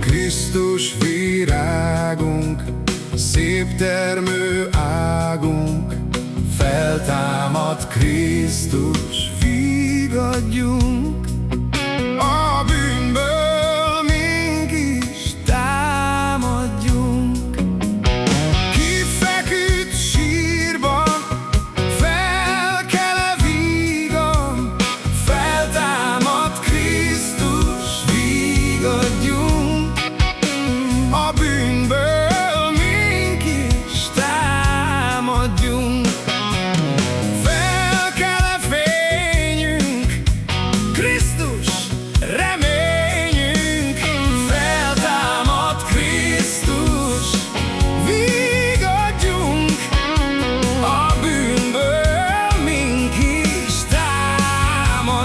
Krisztus virágunk, szép termő águnk, feltámad Krisztus, you.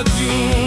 you